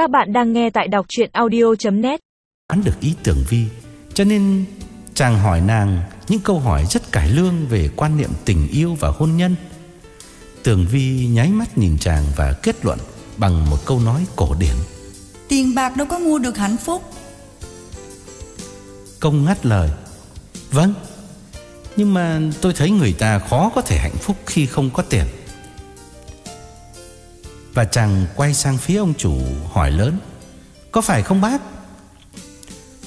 Các bạn đang nghe tại đọc chuyện audio.net Hắn được ý tưởng Vi Cho nên chàng hỏi nàng Những câu hỏi rất cải lương Về quan niệm tình yêu và hôn nhân. Tường Vi nháy mắt nhìn chàng Và kết luận bằng một câu nói cổ điển. Tiền bạc đâu có mua được hạnh phúc. Công ngắt lời. Vâng Nhưng mà tôi thấy người ta khó có thể hạnh phúc khi không có tiền và chàng quay sang phía ông chủ hỏi lớn, Có phải không bác?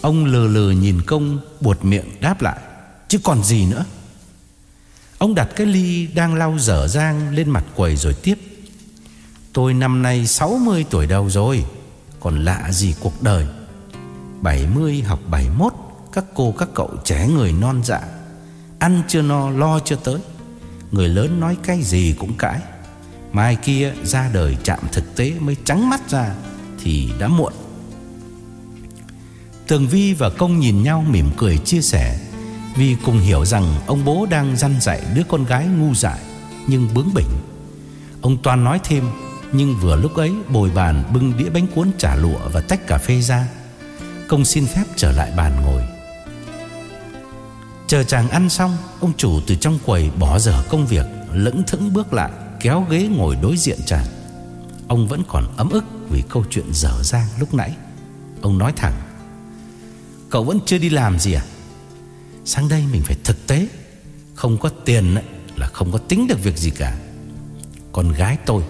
Ông lừ lừ nhìn công, buột miệng đáp lại, Chứ còn gì nữa. Ông đặt cái ly đang lau dở dang lên mặt quầy rồi tiếp, Tôi năm nay 60 tuổi đầu rồi, Còn lạ gì cuộc đời. 70 học 71 Các cô các cậu trẻ người non dạ Ăn chưa no, lo chưa tới. Người lớn nói cái gì cũng cãi. Mai kia ra đời chạm thực tế mới trắng mắt ra Thì đã muộn. Tường Vi và Công nhìn nhau mỉm cười chia sẻ, Vì cùng hiểu rằng ông bố đang dăn dạy đứa con gái ngu dại Nhưng bướng bỉnh. Ông Toàn nói thêm, Nhưng vừa lúc ấy bồi bàn bưng đĩa bánh cuốn chả lụa và tách cà phê ra. Công xin phép trở lại bàn ngồi. Chờ chàng ăn xong, Ông chủ từ trong quầy bỏ dở công việc, Lững thững bước lại. Kéo ghế ngồi đối diện chàng Ông vẫn còn ấm ức Vì câu chuyện dở dang lúc nãy. Ông nói thẳng, Cậu vẫn chưa đi làm gì à? Sáng đây mình phải thực tế. Không có tiền là không có tính được việc gì cả. Con gái tôi,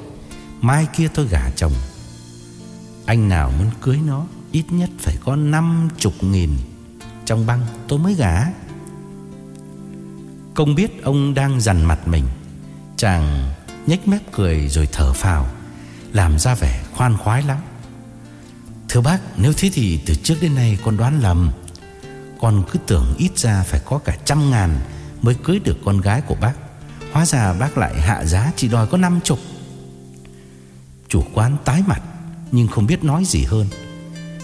Mai kia tôi gả chồng. Anh nào muốn cưới nó, Ít nhất phải có 50 nghìn. Trong băng tôi mới gả. Công biết ông đang dằn mặt mình. Chàng nhếch mép cười rồi thở phào, Làm ra vẻ khoan khoái lắm. Thưa bác, Nếu thế thì từ trước đến nay con đoán lầm. Con cứ tưởng ít ra phải có cả trăm ngàn Mới cưới được con gái của bác. Hóa ra bác lại hạ giá chỉ đòi có năm chục. Chủ quán tái mặt, Nhưng không biết nói gì hơn.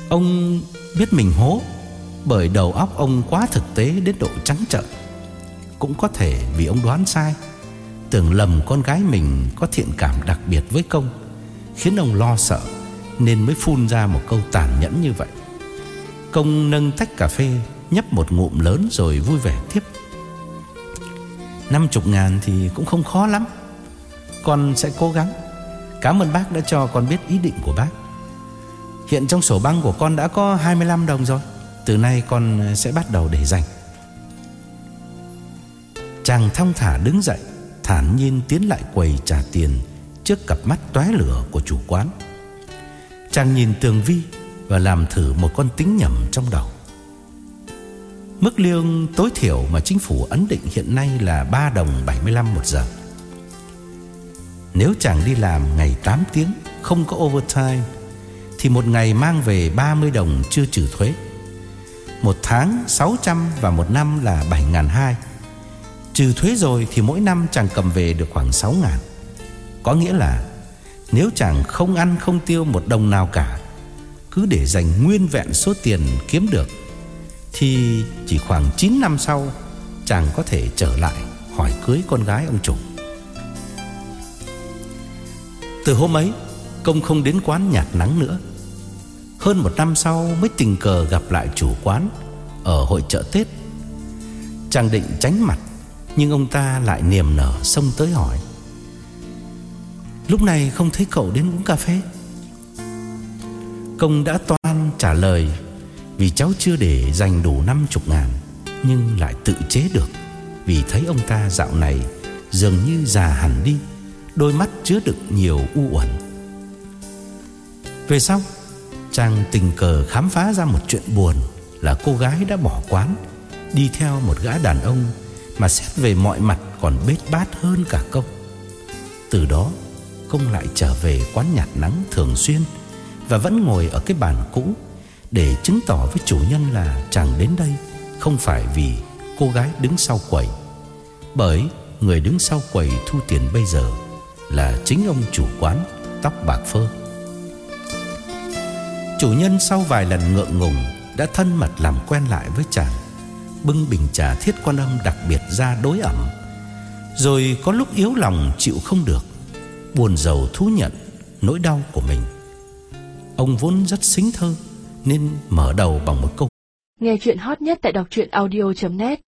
Ông biết mình hố, Bởi đầu óc ông quá thực tế đến độ trắng trợn. Cũng có thể vì ông đoán sai Tưởng lầm con gái mình có thiện cảm đặc biệt với công, Khiến ông lo sợ, Nên mới phun ra một câu tàn nhẫn như vậy. Công nâng tách cà phê, Nhấp một ngụm lớn rồi vui vẻ tiếp. Năm chục ngàn thì cũng không khó lắm. Con sẽ cố gắng. Cảm ơn bác đã cho con biết ý định của bác. Hiện trong sổ băng của con đã có 25 đồng rồi. Từ nay con sẽ bắt đầu để dành. Chàng thong thả đứng dậy. Thản nhiên tiến lại quầy trả tiền Trước cặp mắt tóe lửa của chủ quán. Chàng nhìn tường vi Và làm thử một con tính nhầm trong đầu. Mức lương tối thiểu mà chính phủ ấn định hiện nay là 3 đồng 75 một giờ. Nếu chàng đi làm ngày 8 tiếng, Không có overtime, Thì một ngày mang về 30 đồng chưa trừ thuế. Một tháng 600 và một năm là 7.200 Trừ thuế rồi thì mỗi năm chàng cầm về được khoảng 6 ngàn. Có nghĩa là Nếu chàng không ăn, không tiêu một đồng nào cả, Cứ để dành nguyên vẹn số tiền kiếm được, Thì chỉ khoảng 9 năm sau, Chàng có thể trở lại hỏi cưới con gái ông chủ. Từ hôm ấy, Công không đến quán nhạt nắng nữa. Hơn một năm sau mới tình cờ gặp lại chủ quán Ở hội chợ Tết. Chàng định tránh mặt nhưng ông ta lại niềm nở xông tới hỏi, Lúc này không thấy cậu đến uống cà phê? Công đã toan trả lời, Vì cháu chưa để dành đủ năm chục ngàn, Nhưng lại tự chế được. Vì thấy ông ta dạo này Dường như già hẳn đi, Đôi mắt chứa đựng nhiều u uẩn. Về sau, Chàng tình cờ khám phá ra một chuyện buồn Là cô gái đã bỏ quán, Đi theo một gã đàn ông mà xét về mọi mặt còn bết bát hơn cả công. Từ đó, Công lại trở về quán nhạt nắng thường xuyên Và vẫn ngồi ở cái bàn cũ Để chứng tỏ với chủ nhân là chàng đến đây Không phải vì cô gái đứng sau quầy, Bởi người đứng sau quầy thu tiền bây giờ Là chính ông chủ quán tóc bạc phơ. Chủ nhân sau vài lần ngượng ngùng Đã thân mật làm quen lại với chàng bưng bình trà thiết quan âm đặc biệt ra đối ẩm. Rồi có lúc yếu lòng chịu không được, Buồn giàu thú nhận nỗi đau của mình. Ông vốn rất xính thơ Nên mở đầu bằng một câu. Nghe chuyện hot nhất tại đọc truyện audio.net